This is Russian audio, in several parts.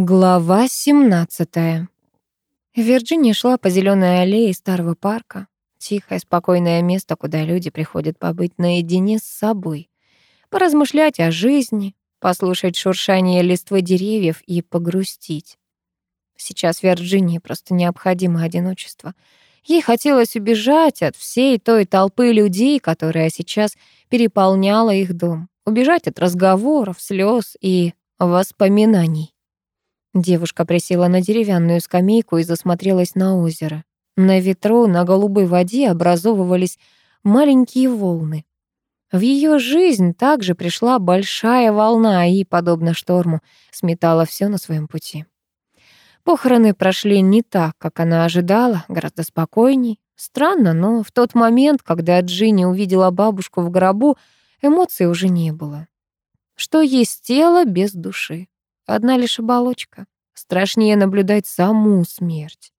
Глава 17. Вирджиния шла по зеленой аллее старого парка. Тихое, спокойное место, куда люди приходят побыть наедине с собой. Поразмышлять о жизни, послушать шуршание листвы деревьев и погрустить. Сейчас Вирджинии просто необходимо одиночество. Ей хотелось убежать от всей той толпы людей, которая сейчас переполняла их дом. Убежать от разговоров, слез и воспоминаний. Девушка присела на деревянную скамейку и засмотрелась на озеро. На ветру, на голубой воде образовывались маленькие волны. В ее жизнь также пришла большая волна и, подобно шторму, сметала все на своем пути. Похороны прошли не так, как она ожидала, гораздо спокойней. Странно, но в тот момент, когда Джинни увидела бабушку в гробу, эмоций уже не было. Что есть тело без души? Одна лишь оболочка. Страшнее наблюдать саму смерть.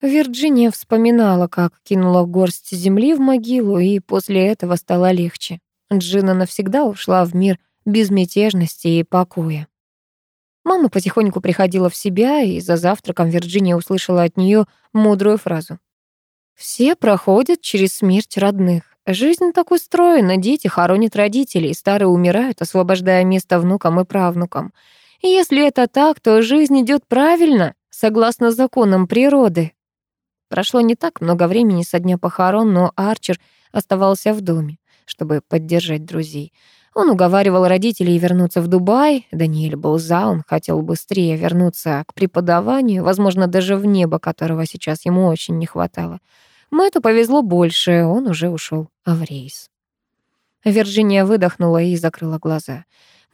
Вирджиния вспоминала, как кинула горсть земли в могилу, и после этого стало легче. Джина навсегда ушла в мир безмятежности и покоя. Мама потихоньку приходила в себя, и за завтраком Вирджиния услышала от нее мудрую фразу. «Все проходят через смерть родных. Жизнь так устроена, дети хоронят родителей, старые умирают, освобождая место внукам и правнукам. Если это так, то жизнь идет правильно, согласно законам природы. Прошло не так много времени со дня похорон, но Арчер оставался в доме, чтобы поддержать друзей. Он уговаривал родителей вернуться в Дубай. Даниэль был за, он хотел быстрее вернуться к преподаванию, возможно, даже в небо, которого сейчас ему очень не хватало. Мэтту повезло больше, он уже ушел в рейс. Вирджиния выдохнула и закрыла глаза.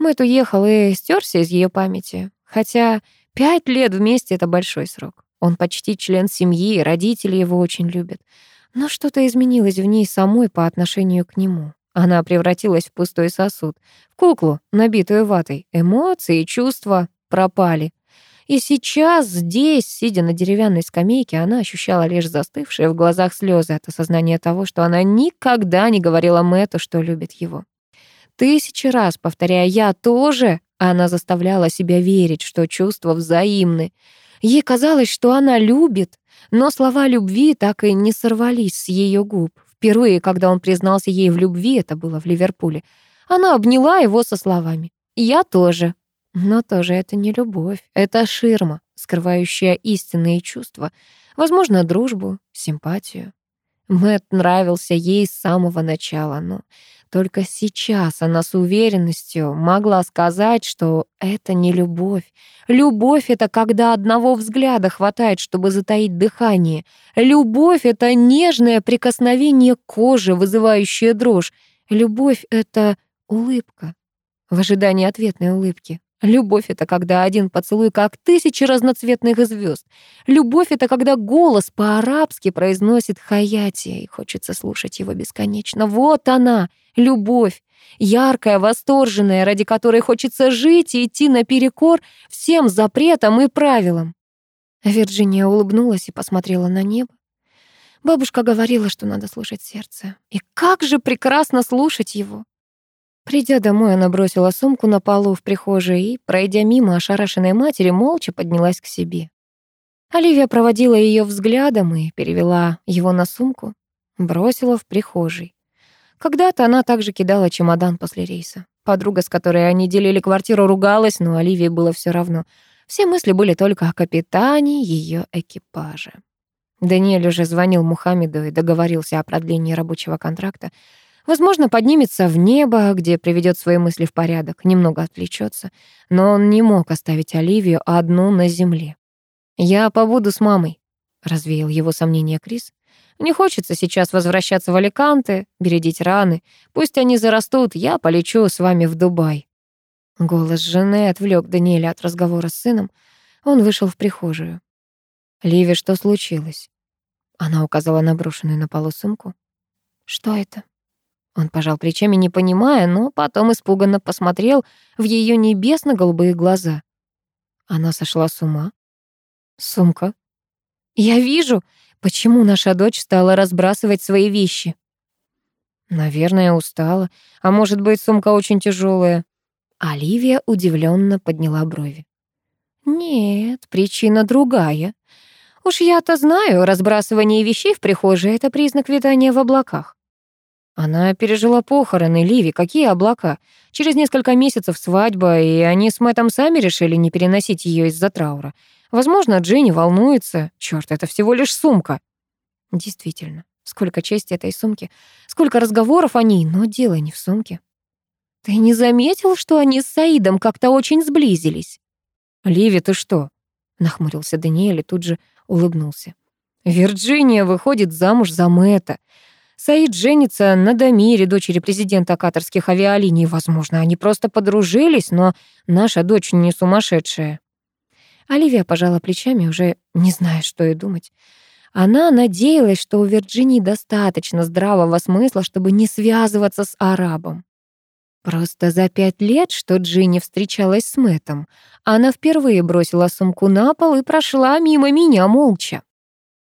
Мэтт уехал и стерся из ее памяти. Хотя пять лет вместе — это большой срок. Он почти член семьи, родители его очень любят. Но что-то изменилось в ней самой по отношению к нему. Она превратилась в пустой сосуд, в куклу, набитую ватой. Эмоции и чувства пропали. И сейчас здесь, сидя на деревянной скамейке, она ощущала лишь застывшие в глазах слезы от осознания того, что она никогда не говорила Мэтту, что любит его. Тысячи раз повторяя «я тоже», она заставляла себя верить, что чувства взаимны. Ей казалось, что она любит, но слова любви так и не сорвались с ее губ. Впервые, когда он признался ей в любви, это было в Ливерпуле, она обняла его со словами «я тоже». Но тоже это не любовь, это ширма, скрывающая истинные чувства, возможно, дружбу, симпатию. Мэт нравился ей с самого начала, но только сейчас она с уверенностью могла сказать, что это не любовь. Любовь — это когда одного взгляда хватает, чтобы затаить дыхание. Любовь — это нежное прикосновение кожи, вызывающее дрожь. Любовь — это улыбка в ожидании ответной улыбки. Любовь — это когда один поцелуй, как тысячи разноцветных звезд. Любовь — это когда голос по-арабски произносит «хаяти», и хочется слушать его бесконечно. Вот она, любовь, яркая, восторженная, ради которой хочется жить и идти наперекор всем запретам и правилам. Вирджиния улыбнулась и посмотрела на небо. Бабушка говорила, что надо слушать сердце. И как же прекрасно слушать его! Придя домой, она бросила сумку на полу в прихожей и, пройдя мимо ошарашенной матери, молча поднялась к себе. Оливия проводила ее взглядом и перевела его на сумку, бросила в прихожей. Когда-то она также кидала чемодан после рейса. Подруга, с которой они делили квартиру, ругалась, но Оливии было все равно. Все мысли были только о капитане ее экипажа. Даниэль уже звонил Мухаммеду и договорился о продлении рабочего контракта. Возможно, поднимется в небо, где приведет свои мысли в порядок, немного отвлечется. Но он не мог оставить Оливию одну на земле. «Я побуду с мамой», — развеял его сомнения Крис. «Не хочется сейчас возвращаться в Аликанте, бередить раны. Пусть они зарастут, я полечу с вами в Дубай». Голос жены отвлек Даниэля от разговора с сыном. Он вышел в прихожую. «Ливи, что случилось?» Она указала на брошенную на полу сумку. «Что это?» Он пожал плечами, не понимая, но потом испуганно посмотрел в ее небесно-голубые глаза. Она сошла с ума. Сумка. Я вижу, почему наша дочь стала разбрасывать свои вещи. Наверное, устала. А может быть, сумка очень тяжелая. Оливия удивленно подняла брови. Нет, причина другая. Уж я-то знаю, разбрасывание вещей в прихожей — это признак витания в облаках. Она пережила похороны Ливи. Какие облака? Через несколько месяцев свадьба, и они с Мэттом сами решили не переносить ее из-за траура. Возможно, Джинни волнуется. Чёрт, это всего лишь сумка. Действительно, сколько чести этой сумки, сколько разговоров о ней, но дело не в сумке. Ты не заметил, что они с Саидом как-то очень сблизились? Ливи, ты что? Нахмурился Даниэль и тут же улыбнулся. Вирджиния выходит замуж за Мэтта. Саид женится на Дамире, дочери президента катарских авиалиний. Возможно, они просто подружились, но наша дочь не сумасшедшая. Оливия пожала плечами, уже не зная, что и думать. Она надеялась, что у Вирджинии достаточно здравого смысла, чтобы не связываться с арабом. Просто за пять лет, что Джинни встречалась с Мэтом, она впервые бросила сумку на пол и прошла мимо меня молча.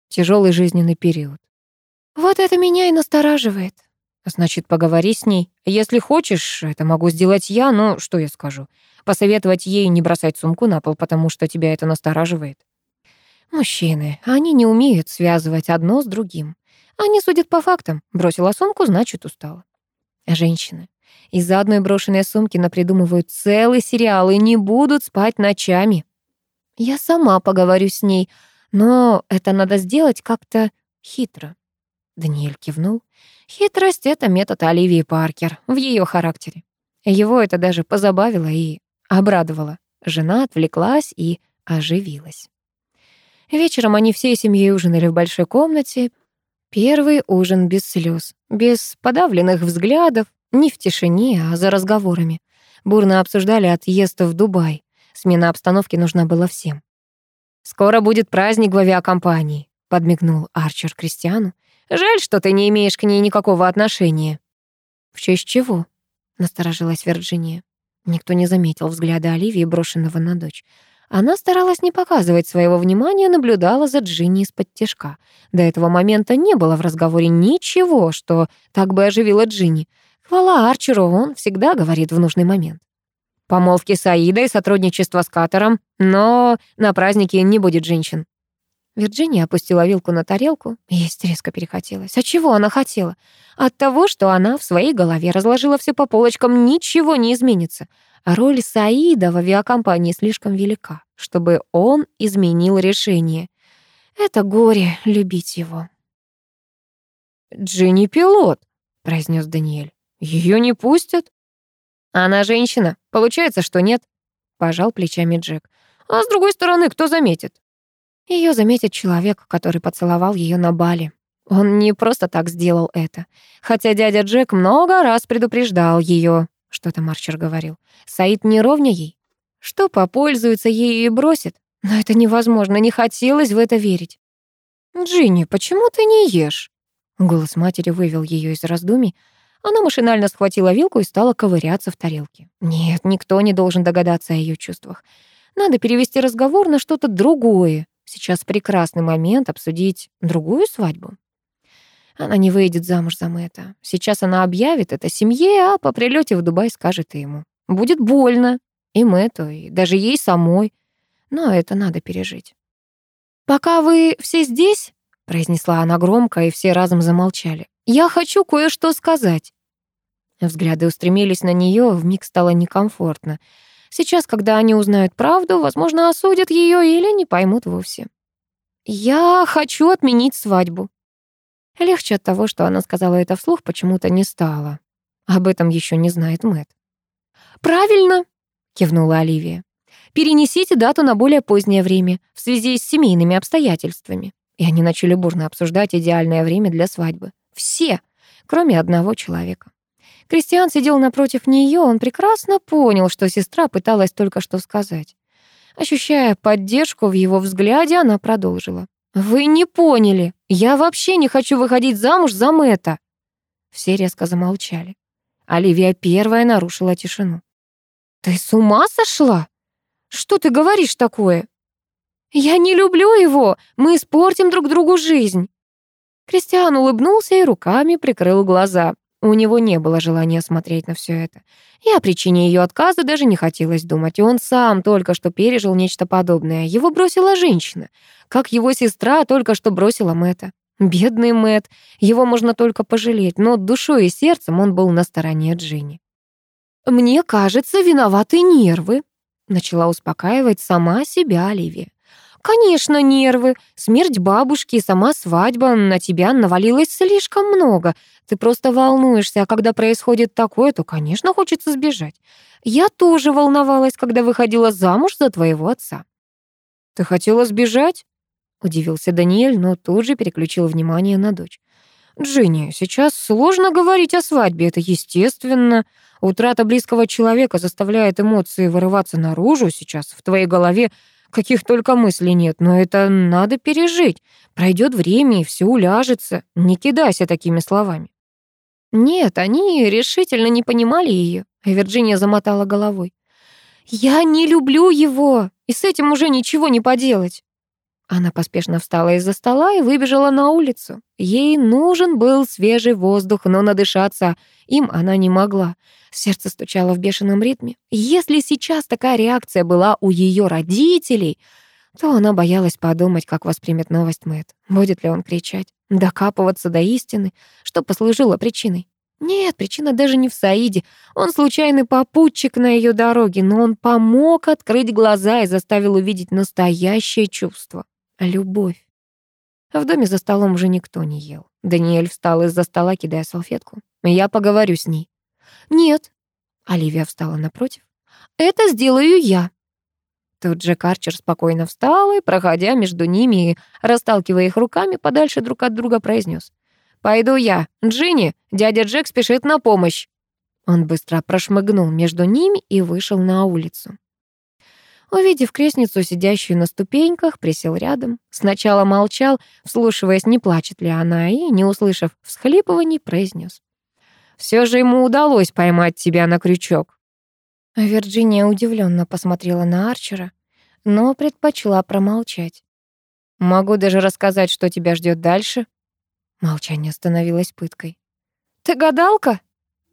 Тяжелый жизненный период. Вот это меня и настораживает. Значит, поговори с ней. Если хочешь, это могу сделать я, но что я скажу? Посоветовать ей не бросать сумку на пол, потому что тебя это настораживает. Мужчины, они не умеют связывать одно с другим. Они судят по фактам. Бросила сумку, значит, устала. Женщины. Из-за одной брошенной сумки напридумывают целый сериал и не будут спать ночами. Я сама поговорю с ней, но это надо сделать как-то хитро. Даниэль кивнул. Хитрость — это метод Оливии Паркер в ее характере. Его это даже позабавило и обрадовало. Жена отвлеклась и оживилась. Вечером они всей семьей ужинали в большой комнате. Первый ужин без слез, без подавленных взглядов, не в тишине, а за разговорами. Бурно обсуждали отъезд в Дубай. Смена обстановки нужна была всем. «Скоро будет праздник в авиакомпании», — подмигнул Арчер Кристиану. Жаль, что ты не имеешь к ней никакого отношения». «В честь чего?» — насторожилась Вирджиния. Никто не заметил взгляда Оливии, брошенного на дочь. Она старалась не показывать своего внимания, наблюдала за Джинни из-под тяжка. До этого момента не было в разговоре ничего, что так бы оживило Джинни. Хвала Арчеру, он всегда говорит в нужный момент. Помолвки с Аидой, сотрудничество с Катером, но на празднике не будет женщин. Вирджиния опустила вилку на тарелку. Есть резко перехотелось. А чего она хотела? От того, что она в своей голове разложила все по полочкам, ничего не изменится. Роль Саида в авиакомпании слишком велика, чтобы он изменил решение. Это горе любить его. «Джинни пилот», — произнес Даниэль. Ее не пустят?» «Она женщина. Получается, что нет», — пожал плечами Джек. «А с другой стороны, кто заметит? Ее заметит человек, который поцеловал ее на бале. Он не просто так сделал это. Хотя дядя Джек много раз предупреждал ее, что-то Марчер говорил. Саид не ровня ей. Что попользуется ею и бросит? Но это невозможно, не хотелось в это верить. «Джинни, почему ты не ешь?» Голос матери вывел ее из раздумий. Она машинально схватила вилку и стала ковыряться в тарелке. Нет, никто не должен догадаться о ее чувствах. Надо перевести разговор на что-то другое, Сейчас прекрасный момент обсудить другую свадьбу. Она не выйдет замуж за Мэтта. Сейчас она объявит это семье, а по прилете в Дубай скажет ему. Будет больно. И Мэтту, и даже ей самой. Но это надо пережить. «Пока вы все здесь», — произнесла она громко, и все разом замолчали, «я хочу кое-что сказать». Взгляды устремились на нее, вмиг стало некомфортно. Сейчас, когда они узнают правду, возможно, осудят ее или не поймут вовсе. «Я хочу отменить свадьбу». Легче от того, что она сказала это вслух, почему-то не стало. Об этом еще не знает Мэт. «Правильно!» — кивнула Оливия. «Перенесите дату на более позднее время в связи с семейными обстоятельствами». И они начали бурно обсуждать идеальное время для свадьбы. Все, кроме одного человека. Кристиан сидел напротив нее, он прекрасно понял, что сестра пыталась только что сказать. Ощущая поддержку в его взгляде, она продолжила. «Вы не поняли. Я вообще не хочу выходить замуж за Мэтта». Все резко замолчали. Оливия первая нарушила тишину. «Ты с ума сошла? Что ты говоришь такое?» «Я не люблю его. Мы испортим друг другу жизнь». Кристиан улыбнулся и руками прикрыл глаза. У него не было желания смотреть на все это. И о причине ее отказа даже не хотелось думать. И он сам только что пережил нечто подобное. Его бросила женщина, как его сестра только что бросила Мэтта. Бедный Мэтт, его можно только пожалеть, но душой и сердцем он был на стороне Джинни. «Мне кажется, виноваты нервы», — начала успокаивать сама себя Оливия. «Конечно, нервы. Смерть бабушки и сама свадьба на тебя навалилось слишком много. Ты просто волнуешься, а когда происходит такое, то, конечно, хочется сбежать. Я тоже волновалась, когда выходила замуж за твоего отца». «Ты хотела сбежать?» — удивился Даниэль, но тут же переключил внимание на дочь. «Джинни, сейчас сложно говорить о свадьбе, это естественно. Утрата близкого человека заставляет эмоции вырываться наружу. Сейчас в твоей голове каких только мыслей нет, но это надо пережить. Пройдет время, и все уляжется. Не кидайся такими словами». Нет, они решительно не понимали ее. Вирджиния замотала головой. «Я не люблю его, и с этим уже ничего не поделать». Она поспешно встала из-за стола и выбежала на улицу. Ей нужен был свежий воздух, но надышаться им она не могла. Сердце стучало в бешеном ритме. Если сейчас такая реакция была у ее родителей, то она боялась подумать, как воспримет новость Мэтт. Будет ли он кричать, докапываться до истины, что послужило причиной. Нет, причина даже не в Саиде. Он случайный попутчик на ее дороге, но он помог открыть глаза и заставил увидеть настоящее чувство любовь. В доме за столом уже никто не ел. Даниэль встал из-за стола, кидая салфетку. «Я поговорю с ней». «Нет». Оливия встала напротив. «Это сделаю я». Тут же Карчер спокойно встал и, проходя между ними и расталкивая их руками, подальше друг от друга произнес. «Пойду я. Джинни, дядя Джек спешит на помощь». Он быстро прошмыгнул между ними и вышел на улицу. Увидев крестницу, сидящую на ступеньках, присел рядом. Сначала молчал, вслушиваясь, не плачет ли она, и, не услышав всхлипываний, произнес. «Все же ему удалось поймать тебя на крючок». Вирджиния удивленно посмотрела на Арчера, но предпочла промолчать. «Могу даже рассказать, что тебя ждет дальше». Молчание становилось пыткой. «Ты гадалка?»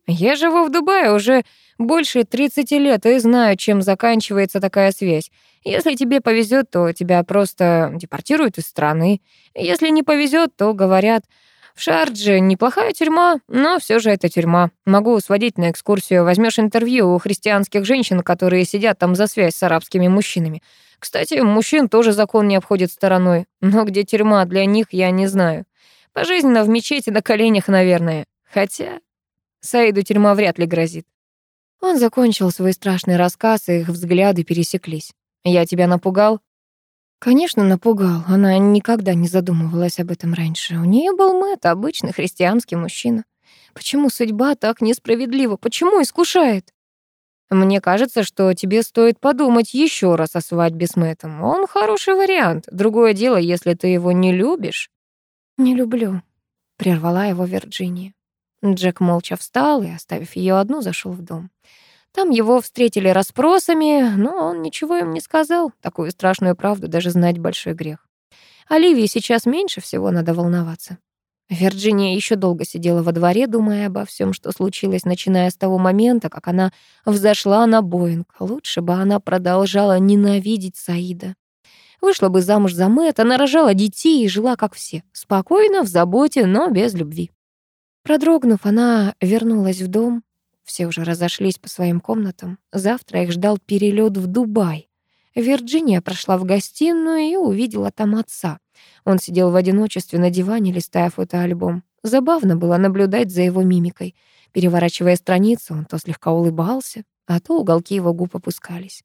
«Я живу в Дубае уже больше 30 лет и знаю, чем заканчивается такая связь. Если тебе повезет, то тебя просто депортируют из страны. Если не повезет, то говорят, в Шардже неплохая тюрьма, но все же это тюрьма. Могу сводить на экскурсию, возьмешь интервью у христианских женщин, которые сидят там за связь с арабскими мужчинами. Кстати, мужчин тоже закон не обходит стороной, но где тюрьма для них, я не знаю. Пожизненно в мечети на коленях, наверное. Хотя Саиду тюрьма вряд ли грозит. Он закончил свой страшный рассказ, и их взгляды пересеклись. «Я тебя напугал?» Конечно, напугал. Она никогда не задумывалась об этом раньше. У нее был Мэтт, обычный христианский мужчина. Почему судьба так несправедлива? Почему искушает? Мне кажется, что тебе стоит подумать еще раз о свадьбе с Мэттом. Он хороший вариант. Другое дело, если ты его не любишь. Не люблю, прервала его Вирджиния. Джек молча встал и, оставив ее одну, зашел в дом. Там его встретили расспросами, но он ничего им не сказал. Такую страшную правду даже знать большой грех. Оливии сейчас меньше всего надо волноваться. Вирджиния еще долго сидела во дворе, думая обо всем, что случилось, начиная с того момента, как она взошла на Боинг. Лучше бы она продолжала ненавидеть Саида. Вышла бы замуж за Мэтта, нарожала детей и жила как все, спокойно, в заботе, но без любви. Продрогнув, она вернулась в дом. Все уже разошлись по своим комнатам. Завтра их ждал перелет в Дубай. Вирджиния прошла в гостиную и увидела там отца. Он сидел в одиночестве на диване, листая фотоальбом. Забавно было наблюдать за его мимикой. Переворачивая страницу, он то слегка улыбался, а то уголки его губ опускались.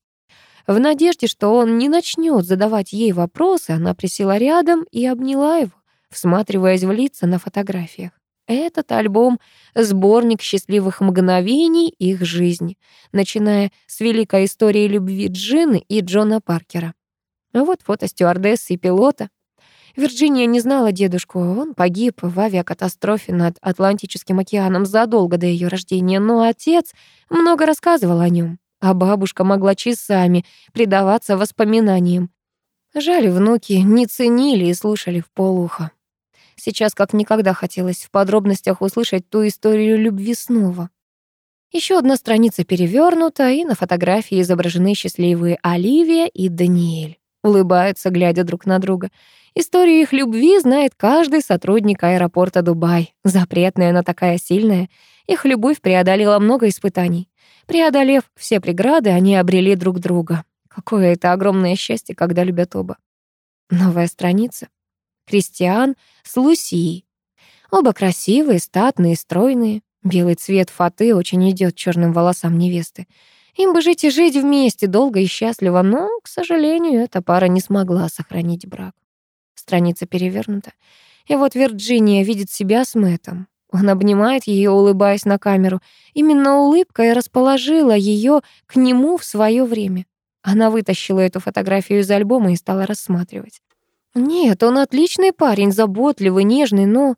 В надежде, что он не начнет задавать ей вопросы, она присела рядом и обняла его, всматриваясь в лица на фотографиях. Этот альбом — сборник счастливых мгновений их жизни, начиная с великой истории любви Джины и Джона Паркера. Вот фото стюардессы и пилота. Вирджиния не знала дедушку, он погиб в авиакатастрофе над Атлантическим океаном задолго до ее рождения, но отец много рассказывал о нем, а бабушка могла часами предаваться воспоминаниям. Жаль, внуки не ценили и слушали в полухо. Сейчас как никогда хотелось в подробностях услышать ту историю любви снова. Еще одна страница перевернута, и на фотографии изображены счастливые Оливия и Даниэль. Улыбаются, глядя друг на друга. Историю их любви знает каждый сотрудник аэропорта Дубай. Запретная, но такая сильная. Их любовь преодолела много испытаний. Преодолев все преграды, они обрели друг друга. Какое это огромное счастье, когда любят оба. Новая страница. Кристиан с Лусией. Оба красивые, статные, стройные. Белый цвет фаты очень идет черным волосам невесты. Им бы жить и жить вместе, долго и счастливо, но, к сожалению, эта пара не смогла сохранить брак. Страница перевернута. И вот Вирджиния видит себя с Мэттом. Он обнимает ее, улыбаясь на камеру. Именно улыбка и расположила ее к нему в свое время. Она вытащила эту фотографию из альбома и стала рассматривать. Нет, он отличный парень, заботливый, нежный, но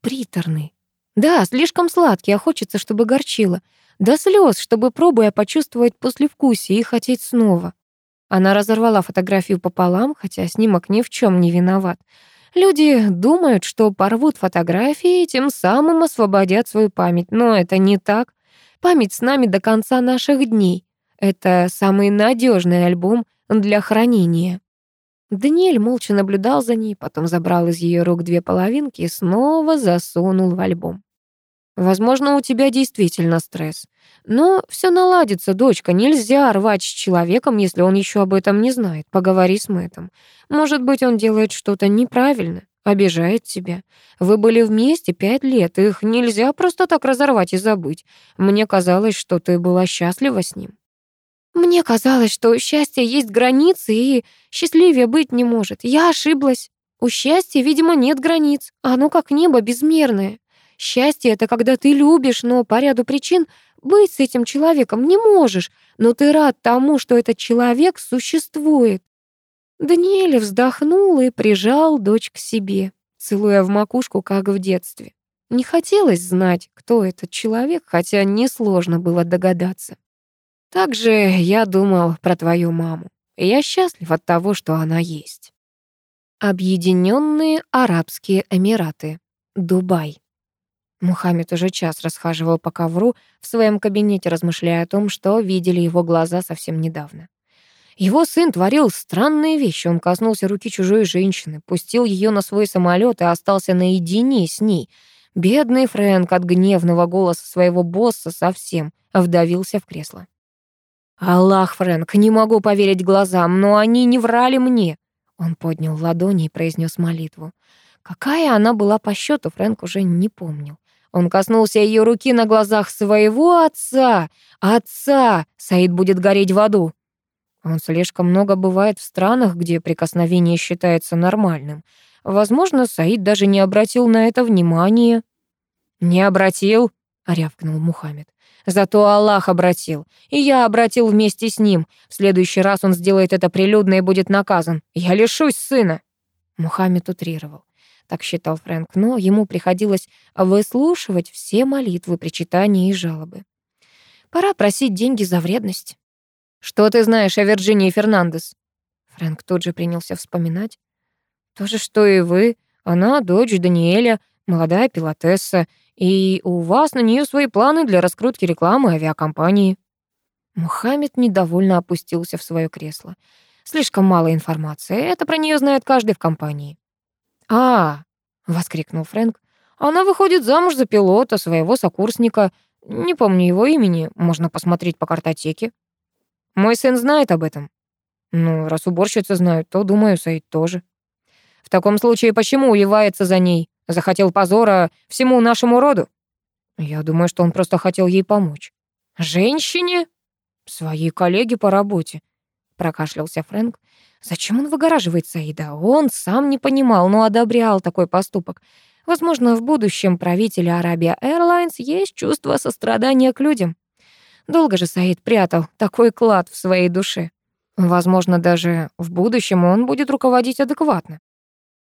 приторный. Да, слишком сладкий, а хочется, чтобы горчило. До слез, чтобы, пробуя, почувствовать послевкусие и хотеть снова. Она разорвала фотографию пополам, хотя снимок ни в чем не виноват. Люди думают, что порвут фотографии и тем самым освободят свою память, но это не так. Память с нами до конца наших дней. Это самый надежный альбом для хранения. Даниэль молча наблюдал за ней, потом забрал из ее рук две половинки и снова засунул в альбом. Возможно, у тебя действительно стресс. Но все наладится, дочка. Нельзя рвать с человеком, если он еще об этом не знает. Поговори с Мэтом. Может быть, он делает что-то неправильно, обижает тебя. Вы были вместе пять лет, их нельзя просто так разорвать и забыть. Мне казалось, что ты была счастлива с ним. Мне казалось, что у счастья есть границы и счастливее быть не может. Я ошиблась. У счастья, видимо, нет границ. Оно как небо безмерное. Счастье — это когда ты любишь, но по ряду причин быть с этим человеком не можешь, но ты рад тому, что этот человек существует. Даниэль вздохнул и прижал дочь к себе, целуя в макушку, как в детстве. Не хотелось знать, кто этот человек, хотя несложно было догадаться. Также я думал про твою маму. И я счастлив от того, что она есть. Объединенные Арабские Эмираты. Дубай. Мухаммед уже час расхаживал по ковру в своем кабинете, размышляя о том, что видели его глаза совсем недавно. Его сын творил странные вещи. Он коснулся руки чужой женщины, пустил ее на свой самолет и остался наедине с ней. Бедный Фрэнк от гневного голоса своего босса совсем вдавился в кресло. «Аллах, Фрэнк, не могу поверить глазам, но они не врали мне». Он поднял ладони и произнес молитву. Какая она была по счету, Фрэнк уже не помнил. Он коснулся ее руки на глазах своего отца. Отца! Саид будет гореть в аду. Он слишком много бывает в странах, где прикосновение считается нормальным. Возможно, Саид даже не обратил на это внимания. «Не обратил?» — рявкнул Мухаммед. Зато Аллах обратил, и я обратил вместе с ним. В следующий раз он сделает это прилюдно и будет наказан. Я лишусь сына». Мухаммед утрировал. Так считал Фрэнк, но ему приходилось выслушивать все молитвы, причитания и жалобы. Пора просить деньги за вредность. «Что ты знаешь о Вирджинии Фернандес?» Фрэнк тут же принялся вспоминать. «То же, что и вы. Она дочь Даниэля, молодая пилотесса, и у вас на нее свои планы для раскрутки рекламы авиакомпании». Мухаммед недовольно опустился в свое кресло. Слишком мало информации. Это про нее знает каждый в компании. «А!» — воскликнул Фрэнк. «Она выходит замуж за пилота своего сокурсника. Не помню его имени. Можно посмотреть по картотеке». «Мой сын знает об этом». «Ну, раз уборщицы знают, то, думаю, Саид тоже». «В таком случае почему увивается за ней? Захотел позора всему нашему роду? Я думаю, что он просто хотел ей помочь. Женщине? Своей коллеге по работе. Прокашлялся Фрэнк. Зачем он выгораживает Саида? Он сам не понимал, но одобрял такой поступок. Возможно, в будущем правителя Арабия Airlines есть чувство сострадания к людям. Долго же Саид прятал такой клад в своей душе. Возможно, даже в будущем он будет руководить адекватно.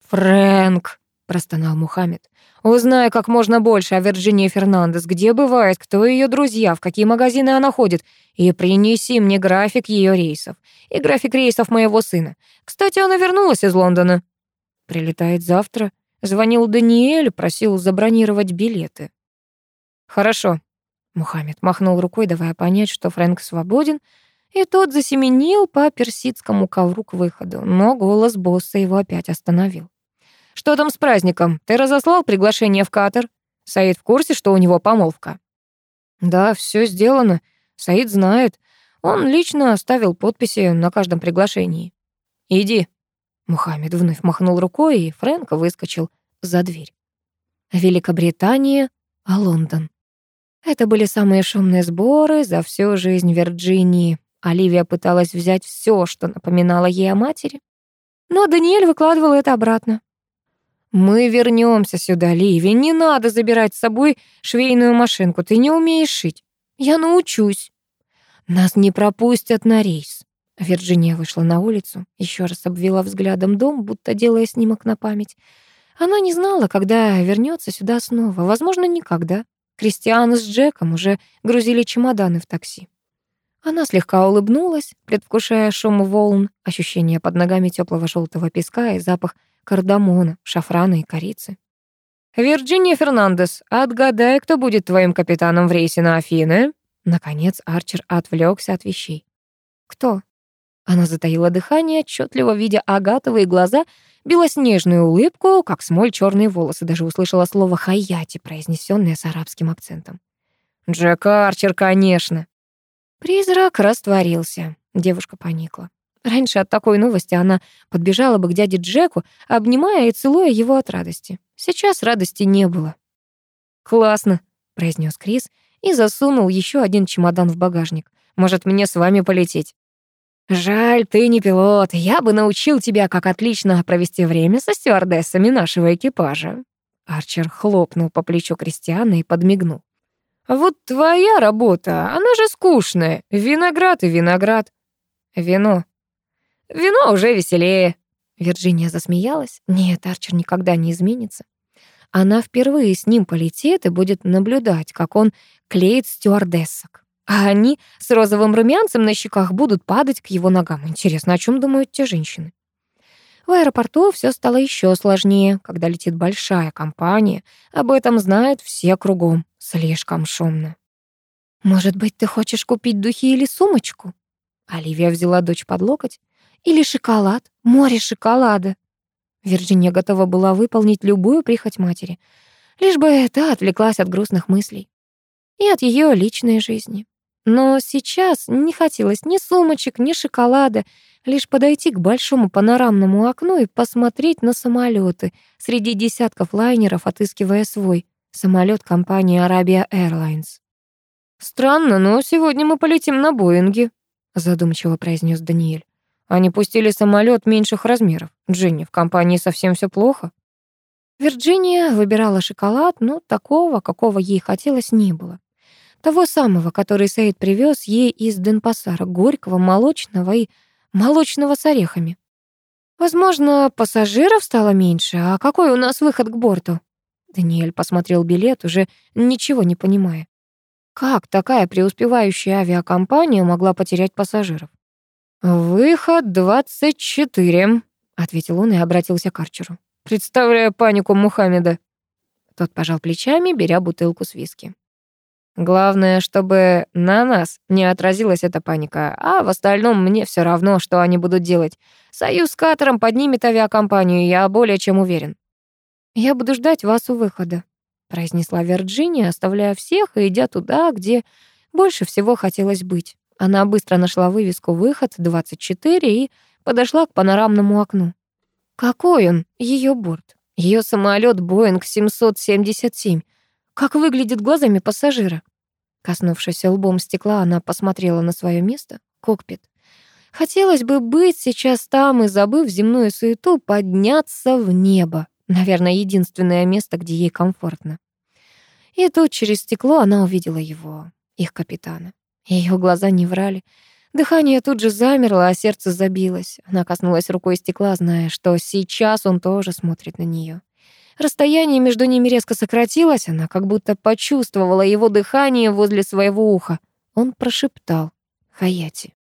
«Фрэнк!» Простонал Мухаммед. «Узнай как можно больше о Вирджинии Фернандес, где бывает, кто ее друзья, в какие магазины она ходит, и принеси мне график ее рейсов и график рейсов моего сына. Кстати, она вернулась из Лондона». «Прилетает завтра. Звонил Даниэль, просил забронировать билеты. Хорошо. Мухаммед махнул рукой, давая понять, что Фрэнк свободен, и тот засеменил по персидскому ковру к выходу, но голос босса его опять остановил. «Что там с праздником? Ты разослал приглашение в Катар? Саид в курсе, что у него помолвка?» «Да, все сделано. Саид знает. Он лично оставил подписи на каждом приглашении». «Иди». Мухаммед вновь махнул рукой, и Фрэнк выскочил за дверь. Великобритания, а Лондон. Это были самые шумные сборы за всю жизнь Вирджинии. Оливия пыталась взять все, что напоминало ей о матери. Но Даниэль выкладывал это обратно. «Мы вернемся сюда, Ливи. Не надо забирать с собой швейную машинку. Ты не умеешь шить. Я научусь. Нас не пропустят на рейс». Вирджиния вышла на улицу, еще раз обвела взглядом дом, будто делая снимок на память. Она не знала, когда вернется сюда снова. Возможно, никогда. Кристиан с Джеком уже грузили чемоданы в такси. Она слегка улыбнулась, предвкушая шум волн, ощущение под ногами теплого желтого песка и запах кардамона, шафрана и корицы. «Вирджиния Фернандес, отгадай, кто будет твоим капитаном в рейсе на Афины?» Наконец Арчер отвлекся от вещей. «Кто?» Она затаила дыхание, отчетливо видя агатовые глаза, белоснежную улыбку, как смоль черные волосы, даже услышала слово «хаяти», произнесенное с арабским акцентом. «Джек Арчер, конечно!» Призрак растворился. Девушка поникла. Раньше от такой новости она подбежала бы к дяде Джеку, обнимая и целуя его от радости. Сейчас радости не было. «Классно», — произнес Крис и засунул еще один чемодан в багажник. «Может, мне с вами полететь?» «Жаль, ты не пилот. Я бы научил тебя, как отлично провести время со стюардессами нашего экипажа». Арчер хлопнул по плечу Кристиана и подмигнул. Вот твоя работа, она же скучная. Виноград и виноград. Вино. Вино уже веселее. Вирджиния засмеялась. Нет, Арчер никогда не изменится. Она впервые с ним полетит и будет наблюдать, как он клеит стюардессок. А они с розовым румянцем на щеках будут падать к его ногам. Интересно, о чем думают те женщины? В аэропорту все стало еще сложнее, когда летит большая компания. Об этом знают все кругом. Слишком шумно. «Может быть, ты хочешь купить духи или сумочку?» Оливия взяла дочь под локоть. «Или шоколад? Море шоколада!» Вирджиния готова была выполнить любую прихоть матери, лишь бы это отвлеклась от грустных мыслей и от ее личной жизни. Но сейчас не хотелось ни сумочек, ни шоколада, лишь подойти к большому панорамному окну и посмотреть на самолеты среди десятков лайнеров, отыскивая свой самолет компании Arabia Airlines. «Странно, но сегодня мы полетим на Боинге», задумчиво произнес Даниэль. «Они пустили самолет меньших размеров. Джинни, в компании совсем все плохо». Вирджиния выбирала шоколад, но такого, какого ей хотелось, не было. Того самого, который Саид привез ей из Денпасара, горького, молочного и молочного с орехами. Возможно, пассажиров стало меньше, а какой у нас выход к борту? Даниэль посмотрел билет, уже ничего не понимая. Как такая преуспевающая авиакомпания могла потерять пассажиров? «Выход 24», — ответил он и обратился к Арчеру. «Представляю панику Мухаммеда». Тот пожал плечами, беря бутылку с виски. «Главное, чтобы на нас не отразилась эта паника, а в остальном мне все равно, что они будут делать. Союз с Катаром поднимет авиакомпанию, я более чем уверен». «Я буду ждать вас у выхода», — произнесла Вирджиния, оставляя всех и идя туда, где больше всего хотелось быть. Она быстро нашла вывеску «Выход 24» и подошла к панорамному окну. Какой он, ее борт? Ее самолет Боинг 777. Как выглядит глазами пассажира? Коснувшись лбом стекла, она посмотрела на свое место, кокпит. Хотелось бы быть сейчас там и, забыв земную суету, подняться в небо. Наверное, единственное место, где ей комфортно. И тут через стекло она увидела его, их капитана. Ее глаза не врали. Дыхание тут же замерло, а сердце забилось. Она коснулась рукой стекла, зная, что сейчас он тоже смотрит на нее. Расстояние между ними резко сократилось, она как будто почувствовала его дыхание возле своего уха. Он прошептал «Хаяти».